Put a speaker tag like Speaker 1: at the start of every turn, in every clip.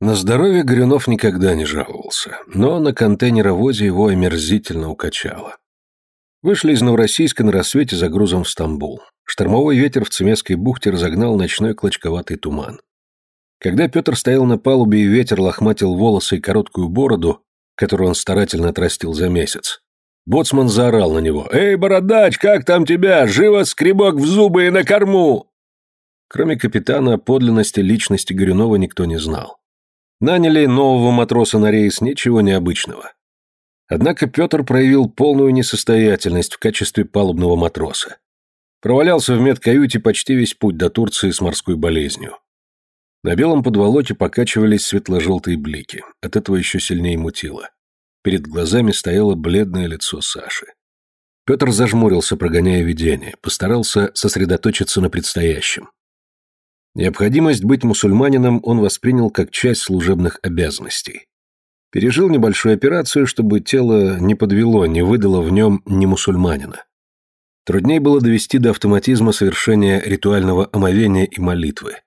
Speaker 1: На здоровье Горюнов никогда не жаловался, но на контейнеровозе его омерзительно укачало. Вышли из Новороссийска на рассвете за грузом в Стамбул. Штормовой ветер в Цемесской бухте разогнал ночной клочковатый туман. Когда Петр стоял на палубе и ветер лохматил волосы и короткую бороду, которую он старательно отрастил за месяц, боцман заорал на него. «Эй, бородач, как там тебя? Живо скребок в зубы и на корму!» Кроме капитана, подлинности личности Горюнова никто не знал. Наняли нового матроса на рейс, ничего необычного. Однако Петр проявил полную несостоятельность в качестве палубного матроса. Провалялся в медкаюте почти весь путь до Турции с морской болезнью. На белом подволоке покачивались светло-желтые блики, от этого еще сильнее мутило. Перед глазами стояло бледное лицо Саши. Петр зажмурился, прогоняя видение, постарался сосредоточиться на предстоящем. Необходимость быть мусульманином он воспринял как часть служебных обязанностей. Пережил небольшую операцию, чтобы тело не подвело, не выдало в нем ни мусульманина. Трудней было довести до автоматизма совершения ритуального омовения и молитвы.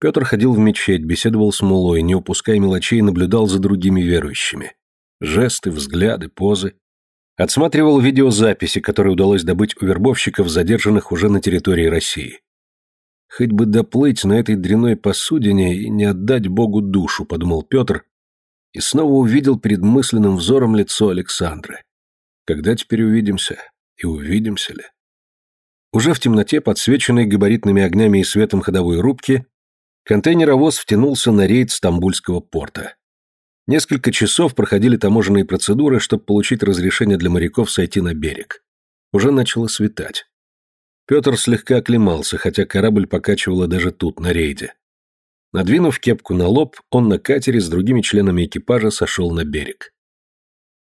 Speaker 1: Петр ходил в мечеть, беседовал с мулой, не упуская мелочей, наблюдал за другими верующими. Жесты, взгляды, позы. Отсматривал видеозаписи, которые удалось добыть у вербовщиков, задержанных уже на территории России. Хоть бы доплыть на этой дряной посудине и не отдать Богу душу, подумал Петр, и снова увидел перед мысленным взором лицо Александры. Когда теперь увидимся? И увидимся ли? Уже в темноте, подсвеченной габаритными огнями и светом ходовой рубки, контейнеровоз втянулся на рейд Стамбульского порта. Несколько часов проходили таможенные процедуры, чтобы получить разрешение для моряков сойти на берег. Уже начало светать. Петр слегка оклемался, хотя корабль покачивало даже тут, на рейде. Надвинув кепку на лоб, он на катере с другими членами экипажа сошел на берег.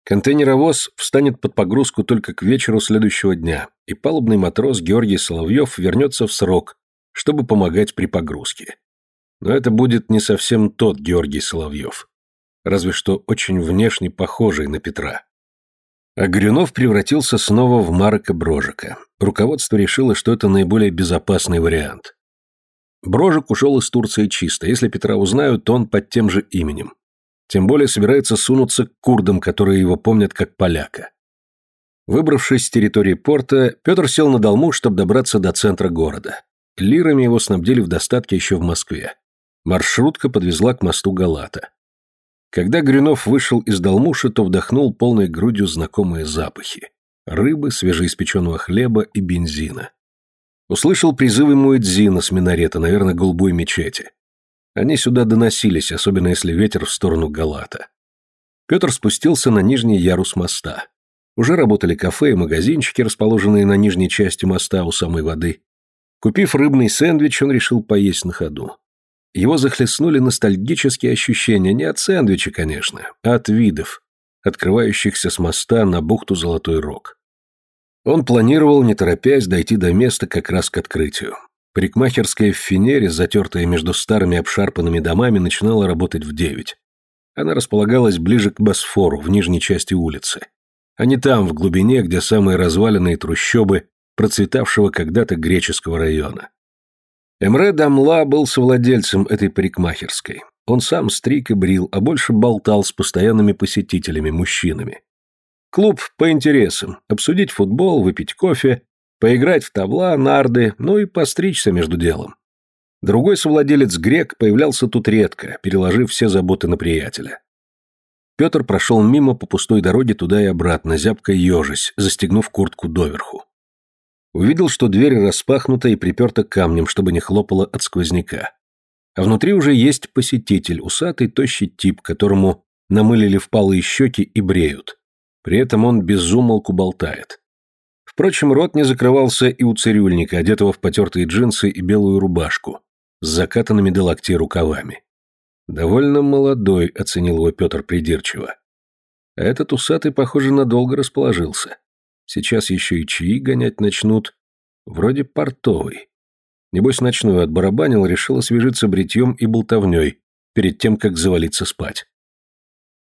Speaker 1: Контейнеровоз встанет под погрузку только к вечеру следующего дня, и палубный матрос Георгий Соловьев вернется в срок, чтобы помогать при погрузке. Но это будет не совсем тот Георгий Соловьев, разве что очень внешне похожий на Петра. А Горюнов превратился снова в Марка Брожика. Руководство решило, что это наиболее безопасный вариант. Брожик ушел из Турции чисто. Если Петра узнают, то он под тем же именем. Тем более собирается сунуться к курдам, которые его помнят как поляка. Выбравшись с территории порта, Петр сел на долму, чтобы добраться до центра города. Лирами его снабдили в достатке еще в Москве. Маршрутка подвезла к мосту Галата. Когда Гринов вышел из Долмуши, то вдохнул полной грудью знакомые запахи. Рыбы, свежеиспеченного хлеба и бензина. Услышал призывы Муэдзина с минарета, наверное, голубой мечети. Они сюда доносились, особенно если ветер в сторону Галата. Петр спустился на нижний ярус моста. Уже работали кафе и магазинчики, расположенные на нижней части моста у самой воды. Купив рыбный сэндвич, он решил поесть на ходу. Его захлестнули ностальгические ощущения, не от сэндвича, конечно, а от видов, открывающихся с моста на бухту Золотой Рог. Он планировал, не торопясь, дойти до места как раз к открытию. Парикмахерская в Фенере, затертая между старыми обшарпанными домами, начинала работать в девять. Она располагалась ближе к Босфору, в нижней части улицы. А не там, в глубине, где самые разваленные трущобы процветавшего когда-то греческого района. Эмре Дамла был совладельцем этой парикмахерской. Он сам стриг и брил, а больше болтал с постоянными посетителями, мужчинами. Клуб по интересам. Обсудить футбол, выпить кофе, поиграть в табла, нарды, ну и постричься между делом. Другой совладелец грек появлялся тут редко, переложив все заботы на приятеля. Петр прошел мимо по пустой дороге туда и обратно, зябко ежась, застегнув куртку доверху. Увидел, что дверь распахнута и приперта камнем, чтобы не хлопала от сквозняка. А внутри уже есть посетитель, усатый, тощий тип, которому намылили впалые щеки и бреют. При этом он безумолку болтает. Впрочем, рот не закрывался и у цирюльника, одетого в потертые джинсы и белую рубашку, с закатанными до локтей рукавами. «Довольно молодой», — оценил его Петр придирчиво. А этот усатый, похоже, надолго расположился. Сейчас еще и чаи гонять начнут. Вроде портовый. Небось, ночную отбарабанил, решил освежиться бритьем и болтовней перед тем, как завалиться спать.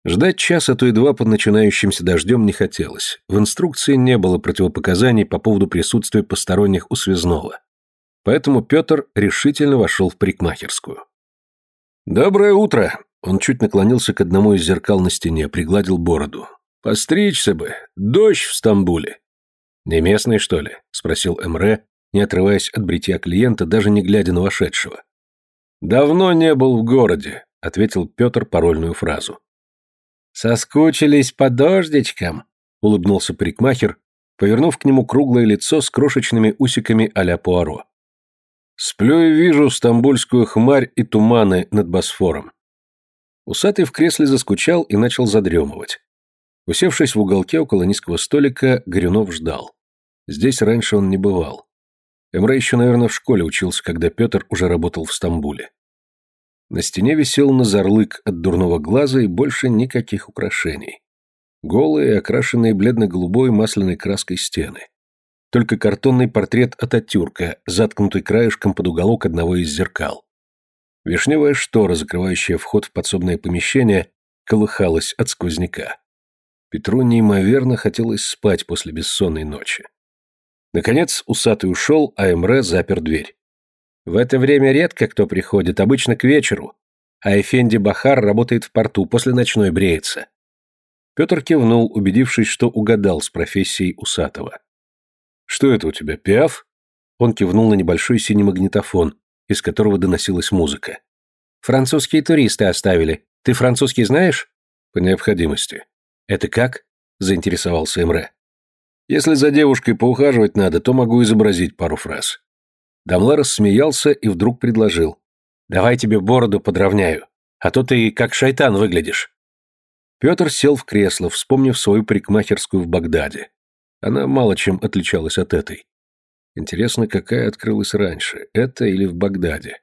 Speaker 1: Ждать часа, то и два под начинающимся дождем не хотелось. В инструкции не было противопоказаний по поводу присутствия посторонних у связного. Поэтому Петр решительно вошел в парикмахерскую. «Доброе утро!» Он чуть наклонился к одному из зеркал на стене, пригладил бороду. Постричься бы. Дождь в Стамбуле. Не местный, что ли? Спросил Эмре, не отрываясь от бритья клиента, даже не глядя на вошедшего. Давно не был в городе, ответил Петр парольную фразу.
Speaker 2: Соскучились по дождичкам, улыбнулся парикмахер, повернув к нему круглое лицо с крошечными усиками а-ля Пуаро.
Speaker 1: Сплю и вижу стамбульскую хмарь и туманы над Босфором.
Speaker 2: Усатый в кресле заскучал и начал задремывать. Усевшись в уголке около низкого столика, Горюнов ждал. Здесь раньше он не бывал. Эмре еще, наверное, в школе учился, когда Петр уже работал в Стамбуле. На стене висел назарлык от дурного глаза и больше никаких украшений. Голые, окрашенные бледно-голубой масляной краской стены. Только картонный портрет Ататюрка, заткнутый краешком под уголок одного из зеркал. Вишневая штора, закрывающая вход в подсобное помещение, колыхалась от сквозняка. Петру неимоверно хотелось спать после бессонной ночи. Наконец усатый ушел, а Эмре запер дверь. В это время редко кто приходит, обычно к вечеру, а Эфенди Бахар работает в порту, после ночной бреется. Петр кивнул, убедившись, что угадал с профессией усатого.
Speaker 1: «Что это у тебя, пиаф?»
Speaker 2: Он кивнул на небольшой синий магнитофон, из которого доносилась музыка. «Французские туристы оставили. Ты французский знаешь?»
Speaker 1: «По необходимости».
Speaker 2: «Это как?» – заинтересовался Эмре.
Speaker 1: «Если за девушкой поухаживать надо, то могу изобразить пару фраз».
Speaker 2: Дамла смеялся и вдруг предложил. «Давай тебе бороду подровняю, а то ты как шайтан выглядишь». Петр сел в кресло, вспомнив свою парикмахерскую в Багдаде. Она мало чем отличалась от этой. Интересно, какая открылась раньше, это или в Багдаде?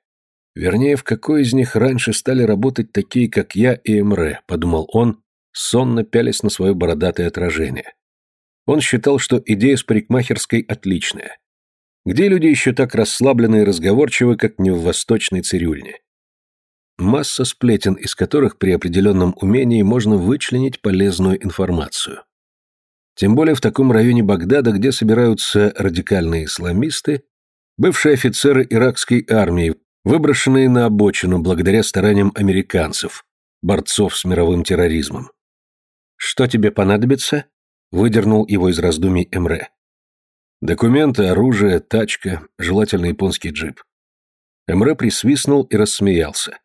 Speaker 2: Вернее, в какой из них раньше стали работать такие, как я и Эмре, подумал он, сонно пялись на свое бородатое отражение. Он считал, что идея с парикмахерской отличная. Где люди еще так расслаблены и разговорчивы, как не в восточной цирюльне? Масса сплетен, из которых при определенном умении можно вычленить полезную информацию. Тем более в таком районе Багдада, где собираются радикальные исламисты, бывшие офицеры иракской армии, выброшенные на обочину благодаря стараниям американцев, борцов с мировым терроризмом. «Что тебе понадобится?» — выдернул его из раздумий Эмре. «Документы, оружие, тачка, желательно японский джип». Эмре присвистнул и рассмеялся.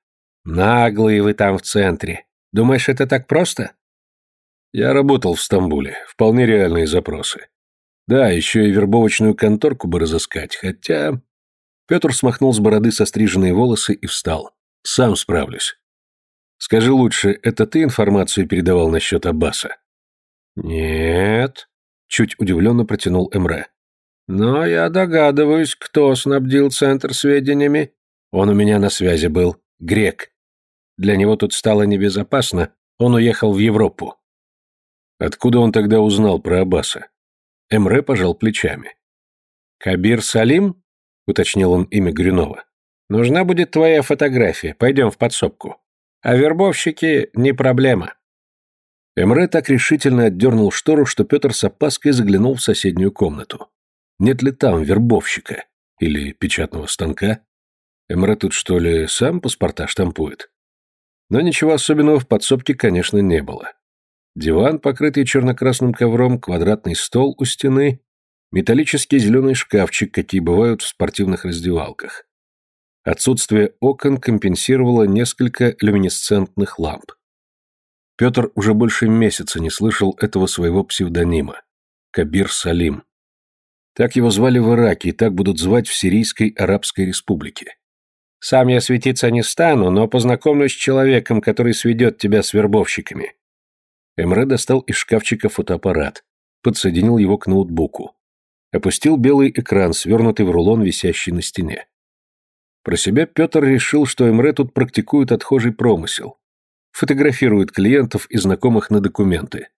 Speaker 2: «Наглые вы там в центре. Думаешь, это так просто?»
Speaker 1: «Я работал в Стамбуле. Вполне реальные запросы. Да, еще и вербовочную конторку бы разыскать, хотя...» Петр смахнул с бороды состриженные волосы и встал. «Сам справлюсь. Скажи лучше, это ты информацию передавал насчет Аббаса?
Speaker 2: Нет, чуть удивленно протянул Эмре. Но я догадываюсь, кто снабдил центр сведениями. Он у меня на связи был, грек. Для него тут стало небезопасно, он уехал в Европу.
Speaker 1: Откуда он тогда узнал про Аббаса?
Speaker 2: Эмре пожал плечами. «Кабир Салим?» — уточнил он имя Грюнова. «Нужна будет твоя фотография. Пойдем в подсобку». А вербовщики не проблема.
Speaker 1: Эмре так решительно отдернул штору, что Петр с опаской заглянул в соседнюю комнату. Нет ли там вербовщика? Или печатного станка? Эмре тут что ли сам паспорта штампует? Но ничего особенного в подсобке, конечно, не было. Диван, покрытый черно-красным ковром, квадратный стол у стены, металлический зеленый шкафчик, какие бывают в спортивных раздевалках. Отсутствие окон компенсировало несколько люминесцентных ламп. Петр уже больше месяца не слышал этого своего псевдонима – Кабир Салим. Так его звали в Ираке и так будут звать в Сирийской Арабской Республике.
Speaker 2: «Сам я светиться не стану, но познакомлюсь с человеком, который сведет тебя с вербовщиками».
Speaker 1: Эмре достал из шкафчика фотоаппарат, подсоединил его к ноутбуку. Опустил белый экран, свернутый в рулон, висящий на стене. Про себя Петр решил, что Эмре тут практикует отхожий промысел. Фотографирует клиентов и знакомых на документы.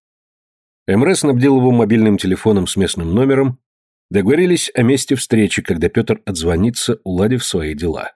Speaker 1: Эмре снабдил его мобильным телефоном с местным номером. Договорились о месте встречи, когда Петр отзвонится, уладив свои дела.